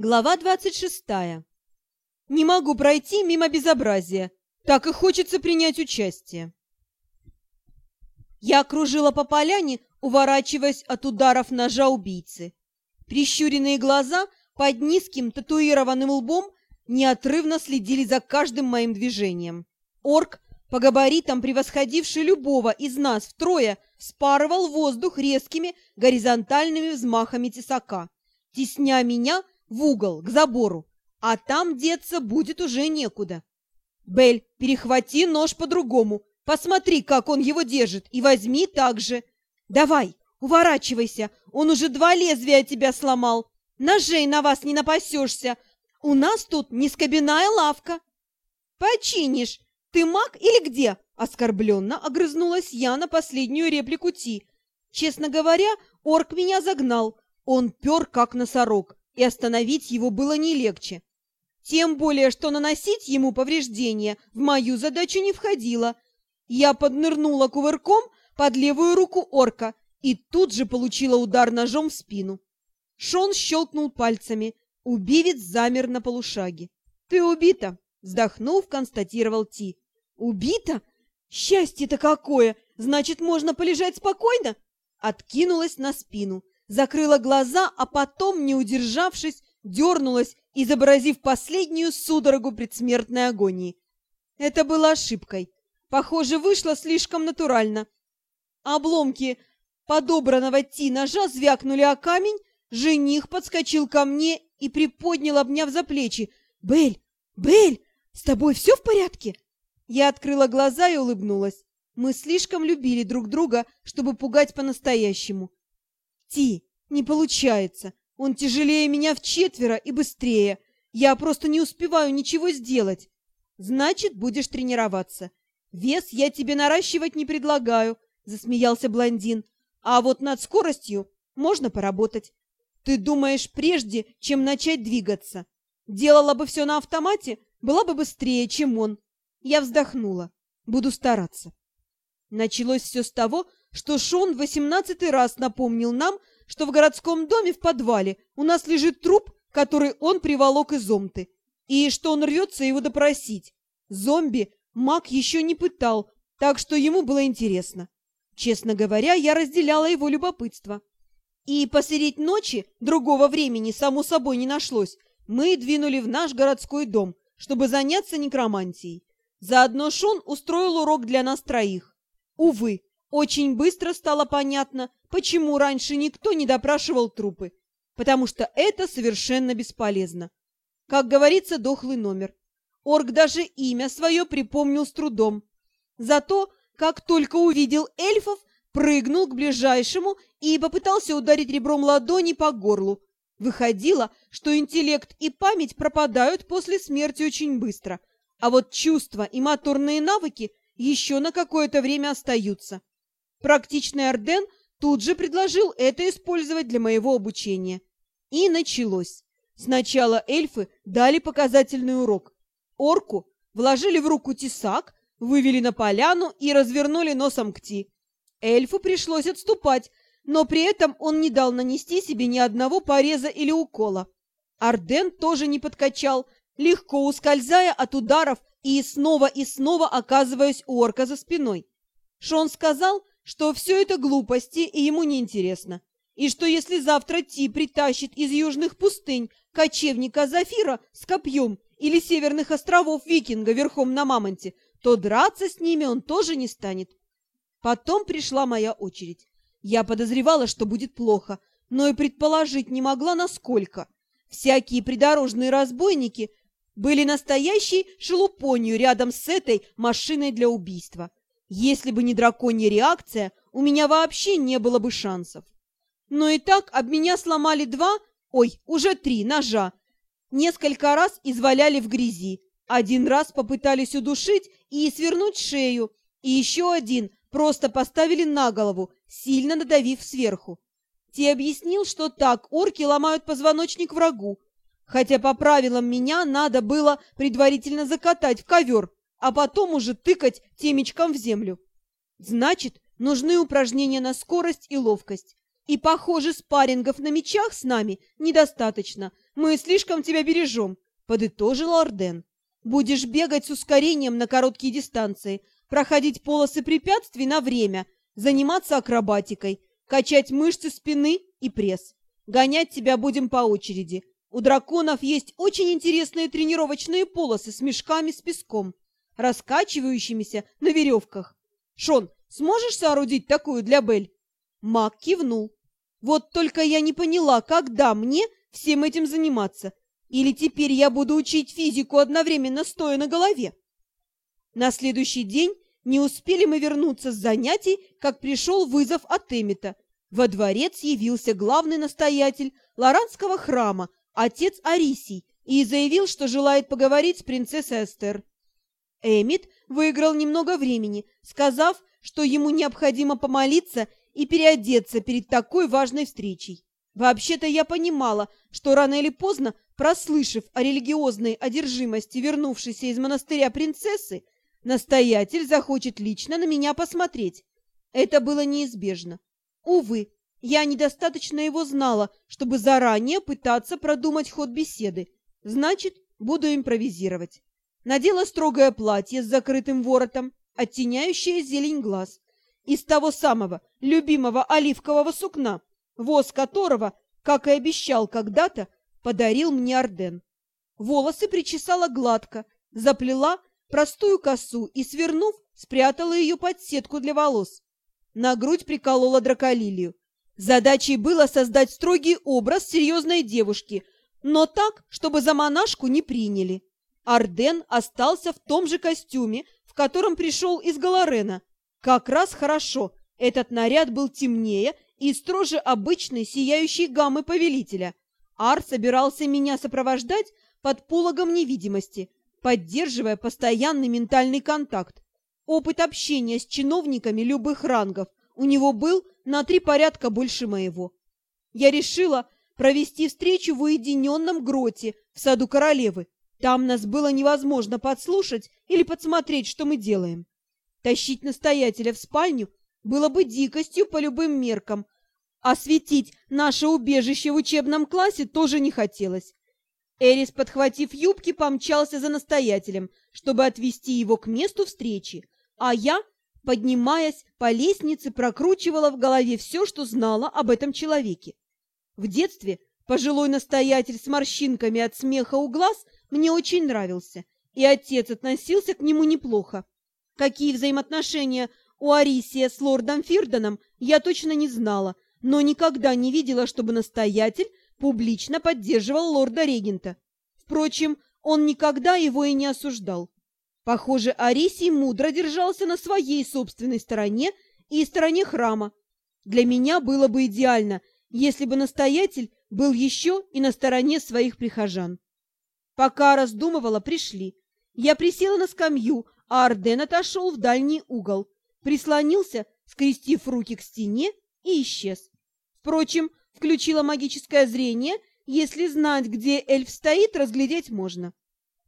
Глава двадцать шестая. Не могу пройти мимо безобразия. Так и хочется принять участие. Я кружила по поляне, уворачиваясь от ударов ножа убийцы. Прищуренные глаза под низким татуированным лбом неотрывно следили за каждым моим движением. Орк, по габаритам превосходивший любого из нас втрое, спарывал воздух резкими горизонтальными взмахами тесака, тесня меня в угол, к забору, а там деться будет уже некуда. Бель, перехвати нож по-другому, посмотри, как он его держит, и возьми так же. Давай, уворачивайся, он уже два лезвия тебя сломал. Ножей на вас не напасешься, у нас тут нескобяная лавка. Починишь, ты маг или где? Оскорбленно огрызнулась я на последнюю реплику Ти. Честно говоря, орк меня загнал, он пер как носорог и остановить его было не легче. Тем более, что наносить ему повреждения в мою задачу не входило. Я поднырнула кувырком под левую руку орка и тут же получила удар ножом в спину. Шон щелкнул пальцами. Убивец замер на полушаге. «Ты убита!» — вздохнув, констатировал Ти. «Убита? Счастье-то какое! Значит, можно полежать спокойно?» Откинулась на спину закрыла глаза, а потом, не удержавшись, дернулась, изобразив последнюю судорогу предсмертной агонии. Это было ошибкой. Похоже, вышло слишком натурально. Обломки подобранного ти ножа звякнули о камень, жених подскочил ко мне и приподнял, обняв за плечи. «Бель! Бель! С тобой все в порядке?» Я открыла глаза и улыбнулась. Мы слишком любили друг друга, чтобы пугать по-настоящему. Ти, не получается. Он тяжелее меня в четверо и быстрее. Я просто не успеваю ничего сделать. Значит, будешь тренироваться. Вес я тебе наращивать не предлагаю, засмеялся блондин. А вот над скоростью можно поработать. Ты думаешь, прежде чем начать двигаться, делала бы все на автомате, была бы быстрее, чем он. Я вздохнула. Буду стараться. Началось все с того, что Шон восемнадцатый раз напомнил нам, что в городском доме в подвале у нас лежит труп, который он приволок из Омты, и что он рвется его допросить. Зомби маг еще не пытал, так что ему было интересно. Честно говоря, я разделяла его любопытство. И посередь ночи, другого времени, само собой, не нашлось, мы двинули в наш городской дом, чтобы заняться некромантией. Заодно Шон устроил урок для нас троих. Увы, очень быстро стало понятно, почему раньше никто не допрашивал трупы, потому что это совершенно бесполезно. Как говорится, дохлый номер. Орк даже имя свое припомнил с трудом. Зато, как только увидел эльфов, прыгнул к ближайшему и попытался ударить ребром ладони по горлу. Выходило, что интеллект и память пропадают после смерти очень быстро, а вот чувства и моторные навыки еще на какое-то время остаются. Практичный Орден тут же предложил это использовать для моего обучения. И началось. Сначала эльфы дали показательный урок. Орку вложили в руку тесак, вывели на поляну и развернули носом к Ти. Эльфу пришлось отступать, но при этом он не дал нанести себе ни одного пореза или укола. Арден тоже не подкачал, легко ускользая от ударов и снова и снова оказываясь у орка за спиной. Шон сказал, что все это глупости и ему неинтересно, и что если завтра Ти притащит из южных пустынь кочевника Зафира с копьем или северных островов викинга верхом на мамонте, то драться с ними он тоже не станет. Потом пришла моя очередь. Я подозревала, что будет плохо, но и предположить не могла, насколько. Всякие придорожные разбойники были настоящей шелупонью рядом с этой машиной для убийства. Если бы не драконья реакция, у меня вообще не было бы шансов. Но и так об меня сломали два, ой, уже три ножа. Несколько раз изваляли в грязи. Один раз попытались удушить и свернуть шею, и еще один просто поставили на голову, сильно надавив сверху. Те объяснил, что так орки ломают позвоночник врагу, хотя по правилам меня надо было предварительно закатать в ковер, а потом уже тыкать темечком в землю. Значит, нужны упражнения на скорость и ловкость. И, похоже, спаррингов на мечах с нами недостаточно. Мы слишком тебя бережем», — подытожил Орден. «Будешь бегать с ускорением на короткие дистанции, проходить полосы препятствий на время, заниматься акробатикой, качать мышцы спины и пресс. Гонять тебя будем по очереди. У драконов есть очень интересные тренировочные полосы с мешками с песком, раскачивающимися на веревках. Шон, сможешь соорудить такую для Бель?» Мак кивнул. «Вот только я не поняла, когда мне всем этим заниматься? Или теперь я буду учить физику одновременно стоя на голове?» На следующий день не успели мы вернуться с занятий, как пришел вызов от Эмита. Во дворец явился главный настоятель Лоранского храма, отец Арисий, и заявил, что желает поговорить с принцессой Эстер. Эмит выиграл немного времени, сказав, что ему необходимо помолиться и переодеться перед такой важной встречей. Вообще-то я понимала, что рано или поздно, прослышав о религиозной одержимости вернувшейся из монастыря принцессы, настоятель захочет лично на меня посмотреть. Это было неизбежно. Увы, я недостаточно его знала, чтобы заранее пытаться продумать ход беседы. Значит, буду импровизировать. Надела строгое платье с закрытым воротом, оттеняющее зелень глаз, из того самого любимого оливкового сукна, воз которого, как и обещал когда-то, подарил мне Орден. Волосы причесала гладко, заплела простую косу и, свернув, спрятала ее под сетку для волос. На грудь приколола драколилию. Задачей было создать строгий образ серьезной девушки, но так, чтобы за монашку не приняли. Арден остался в том же костюме, в котором пришел из Галарена. Как раз хорошо, этот наряд был темнее и строже обычной сияющей гаммы повелителя. Ар собирался меня сопровождать под пологом невидимости, поддерживая постоянный ментальный контакт. Опыт общения с чиновниками любых рангов у него был на три порядка больше моего. Я решила провести встречу в уединенном гроте в саду королевы. Там нас было невозможно подслушать или подсмотреть, что мы делаем. Тащить настоятеля в спальню было бы дикостью по любым меркам. Осветить наше убежище в учебном классе тоже не хотелось. Эрис, подхватив юбки, помчался за настоятелем, чтобы отвести его к месту встречи, а я, поднимаясь по лестнице, прокручивала в голове все, что знала об этом человеке. В детстве пожилой настоятель с морщинками от смеха у глаз мне очень нравился, и отец относился к нему неплохо. Какие взаимоотношения у Арисия с лордом Фирдоном, я точно не знала, но никогда не видела, чтобы настоятель публично поддерживал лорда-регента. Впрочем, он никогда его и не осуждал. Похоже, Арисий мудро держался на своей собственной стороне и стороне храма. Для меня было бы идеально, если бы настоятель был еще и на стороне своих прихожан. Пока раздумывала, пришли. Я присела на скамью, а Арден отошел в дальний угол, прислонился, скрестив руки к стене, и исчез. Впрочем, включила магическое зрение, если знать, где эльф стоит, разглядеть можно.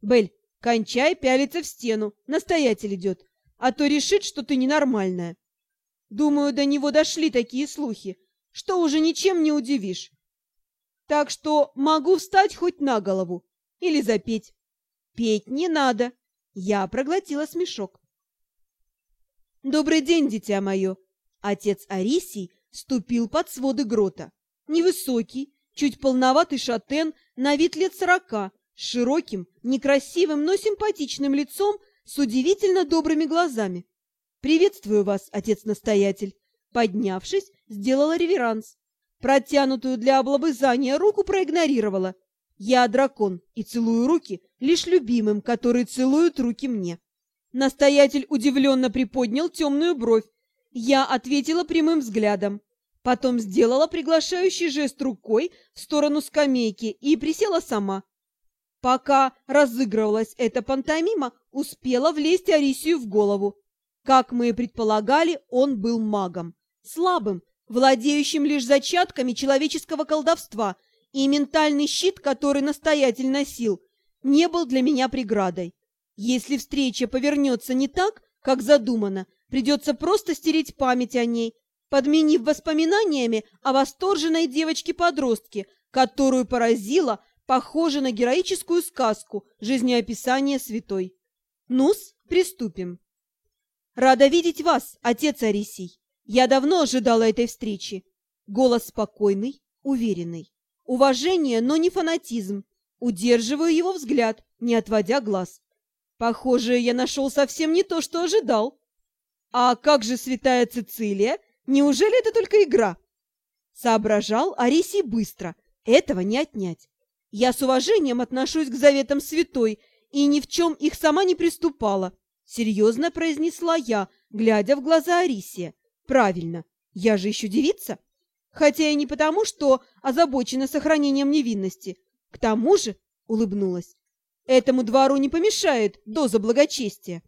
Бель, кончай пялиться в стену, настоятель идет, а то решит, что ты ненормальная. Думаю, до него дошли такие слухи, что уже ничем не удивишь. Так что могу встать хоть на голову или запеть. Петь не надо. Я проглотила смешок. «Добрый день, дитя мое!» Отец Арисий ступил под своды грота. Невысокий, чуть полноватый шатен, на вид лет сорока, с широким, некрасивым, но симпатичным лицом, с удивительно добрыми глазами. «Приветствую вас, отец-настоятель!» Поднявшись, сделала реверанс. Протянутую для облобызания руку проигнорировала. Я дракон и целую руки лишь любимым, которые целуют руки мне. Настоятель удивленно приподнял темную бровь. Я ответила прямым взглядом. Потом сделала приглашающий жест рукой в сторону скамейки и присела сама. Пока разыгрывалась эта пантомима, успела влезть Арисию в голову. Как мы и предполагали, он был магом. Слабым, владеющим лишь зачатками человеческого колдовства, и ментальный щит, который настоятель носил, не был для меня преградой. Если встреча повернется не так, как задумано, придется просто стереть память о ней подменив воспоминаниями о восторженной девочке-подростке, которую поразила, похоже на героическую сказку жизнеописания святой. Нус, приступим. Рада видеть вас, отец Арисий. Я давно ожидала этой встречи. Голос спокойный, уверенный. Уважение, но не фанатизм. Удерживаю его взгляд, не отводя глаз. Похоже, я нашел совсем не то, что ожидал. А как же святая Цицилия? Неужели это только игра? Соображал Арисий быстро. Этого не отнять. Я с уважением отношусь к заветам святой и ни в чем их сама не приступала. Серьезно произнесла я, глядя в глаза Арисия. Правильно, я же еще девица. Хотя и не потому, что озабочена сохранением невинности. К тому же, улыбнулась, этому двору не помешает доза благочестия.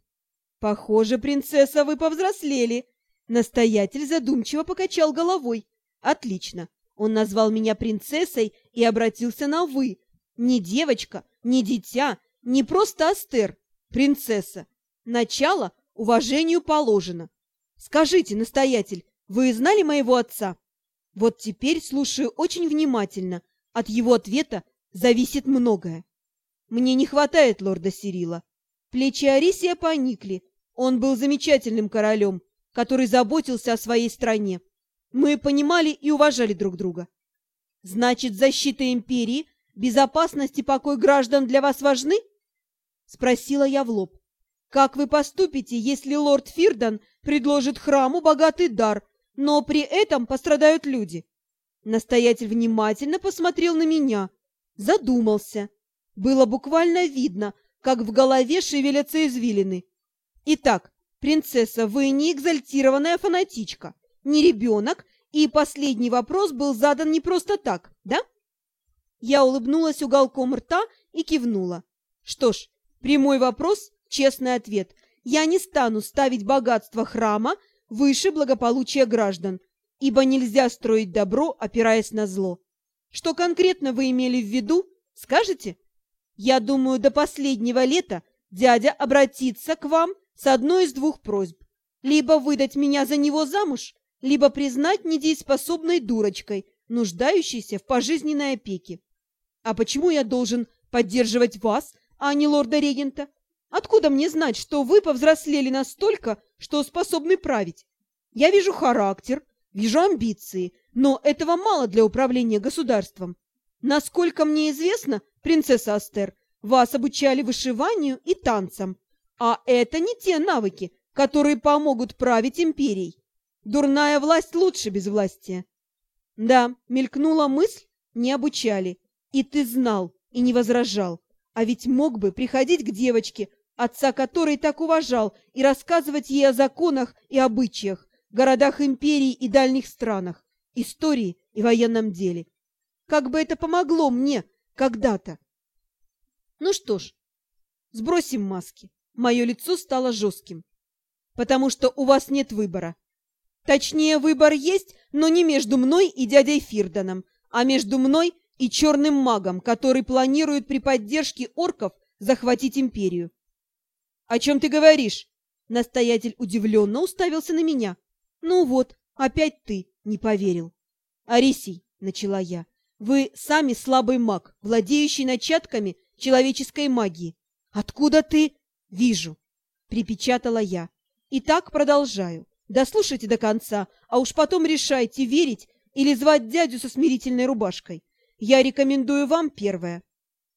Похоже, принцесса, вы повзрослели. Настоятель задумчиво покачал головой. Отлично. Он назвал меня принцессой и обратился на «вы». Не девочка, не дитя, не просто Астер. Принцесса. Начало уважению положено. Скажите, настоятель, вы знали моего отца? Вот теперь слушаю очень внимательно. От его ответа зависит многое. Мне не хватает лорда Сирила. Плечи Арисия поникли. Он был замечательным королем, который заботился о своей стране. Мы понимали и уважали друг друга. Значит, защита империи, безопасность и покой граждан для вас важны? Спросила я в лоб. Как вы поступите, если лорд Фирдан предложит храму богатый дар, но при этом пострадают люди? Настоятель внимательно посмотрел на меня, задумался. Было буквально видно, как в голове шевелятся извилины. Итак, принцесса, вы не экзальтированная фанатичка, не ребенок, и последний вопрос был задан не просто так, да? Я улыбнулась уголком рта и кивнула. Что ж, прямой вопрос Честный ответ. Я не стану ставить богатство храма выше благополучия граждан, ибо нельзя строить добро, опираясь на зло. Что конкретно вы имели в виду, скажете? Я думаю, до последнего лета дядя обратится к вам с одной из двух просьб. Либо выдать меня за него замуж, либо признать недееспособной дурочкой, нуждающейся в пожизненной опеке. А почему я должен поддерживать вас, а не лорда-регента? Откуда мне знать, что вы повзрослели настолько, что способны править? Я вижу характер, вижу амбиции, но этого мало для управления государством. Насколько мне известно, принцесса Астер, вас обучали вышиванию и танцам, а это не те навыки, которые помогут править империей. Дурная власть лучше без власти. Да, мелькнула мысль, не обучали. И ты знал, и не возражал. А ведь мог бы приходить к девочке, отца которой так уважал, и рассказывать ей о законах и обычаях, городах империи и дальних странах, истории и военном деле. Как бы это помогло мне когда-то? Ну что ж, сбросим маски. Мое лицо стало жестким. Потому что у вас нет выбора. Точнее, выбор есть, но не между мной и дядей Фирданом, а между мной и черным магом, который планирует при поддержке орков захватить империю. «О чем ты говоришь?» Настоятель удивленно уставился на меня. «Ну вот, опять ты не поверил». «Арисий», — начала я, — «вы сами слабый маг, владеющий начатками человеческой магии. Откуда ты?» «Вижу», — припечатала я. «И так продолжаю. Дослушайте до конца, а уж потом решайте, верить или звать дядю со смирительной рубашкой. Я рекомендую вам первое».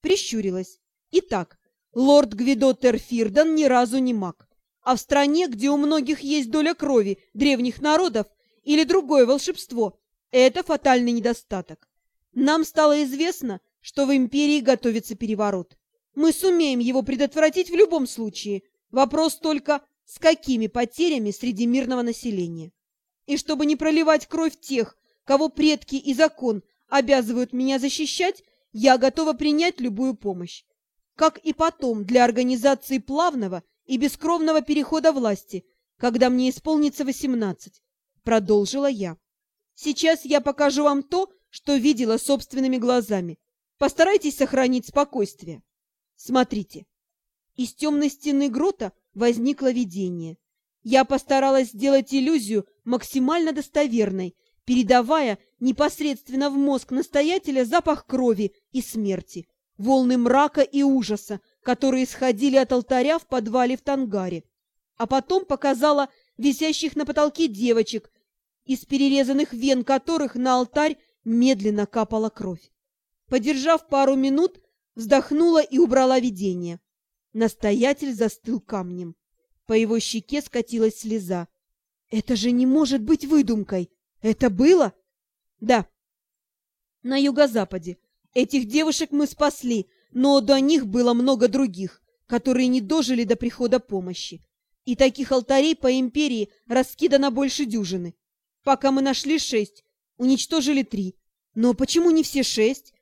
Прищурилась. «Итак, Лорд Гвидо Терфирдан ни разу не маг. А в стране, где у многих есть доля крови древних народов или другое волшебство, это фатальный недостаток. Нам стало известно, что в империи готовится переворот. Мы сумеем его предотвратить в любом случае. Вопрос только, с какими потерями среди мирного населения. И чтобы не проливать кровь тех, кого предки и закон обязывают меня защищать, я готова принять любую помощь как и потом для организации плавного и бескровного перехода власти, когда мне исполнится восемнадцать, продолжила я. Сейчас я покажу вам то, что видела собственными глазами. Постарайтесь сохранить спокойствие. Смотрите. Из темной стены грота возникло видение. Я постаралась сделать иллюзию максимально достоверной, передавая непосредственно в мозг настоятеля запах крови и смерти, волны мрака и ужаса, которые исходили от алтаря в подвале в Тангаре. А потом показала висящих на потолке девочек, из перерезанных вен которых на алтарь медленно капала кровь. Подержав пару минут, вздохнула и убрала видение. Настоятель застыл камнем. По его щеке скатилась слеза. «Это же не может быть выдумкой! Это было?» «Да». «На юго-западе. Этих девушек мы спасли, но до них было много других, которые не дожили до прихода помощи. И таких алтарей по империи раскидано больше дюжины. Пока мы нашли шесть, уничтожили три. Но почему не все шесть?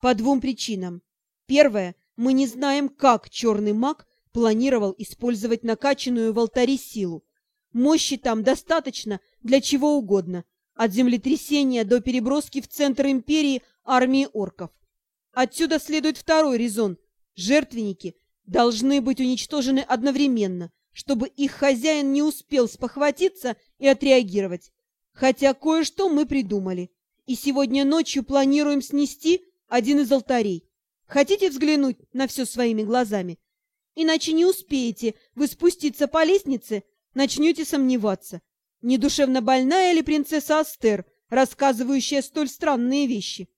По двум причинам. Первое. Мы не знаем, как черный маг планировал использовать накачанную в алтаре силу. Мощи там достаточно для чего угодно, от землетрясения до переброски в центр империи армии орков. Отсюда следует второй резон. Жертвенники должны быть уничтожены одновременно, чтобы их хозяин не успел спохватиться и отреагировать. Хотя кое-что мы придумали. И сегодня ночью планируем снести один из алтарей. Хотите взглянуть на все своими глазами? Иначе не успеете вы спуститься по лестнице, начнете сомневаться. Не душевно больная ли принцесса Астер, рассказывающая столь странные вещи?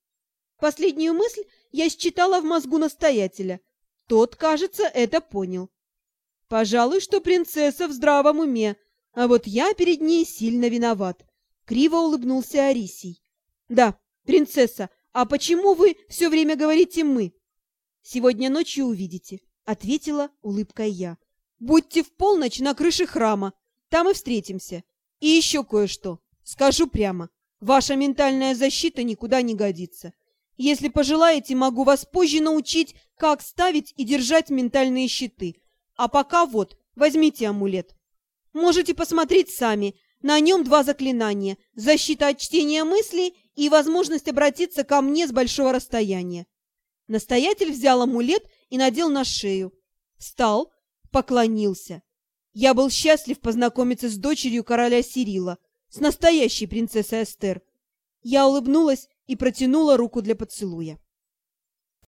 Последнюю мысль я считала в мозгу настоятеля. Тот, кажется, это понял. Пожалуй, что принцесса в здравом уме, а вот я перед ней сильно виноват. Криво улыбнулся Арисий. Да, принцесса, а почему вы все время говорите «мы»? Сегодня ночью увидите, ответила улыбкой я. Будьте в полночь на крыше храма, там и встретимся. И еще кое-что. Скажу прямо, ваша ментальная защита никуда не годится. Если пожелаете, могу вас позже научить, как ставить и держать ментальные щиты. А пока вот, возьмите амулет. Можете посмотреть сами, на нем два заклинания – защита от чтения мыслей и возможность обратиться ко мне с большого расстояния. Настоятель взял амулет и надел на шею. Встал, поклонился. Я был счастлив познакомиться с дочерью короля Сирила, с настоящей принцессой Эстер. Я улыбнулась и протянула руку для поцелуя.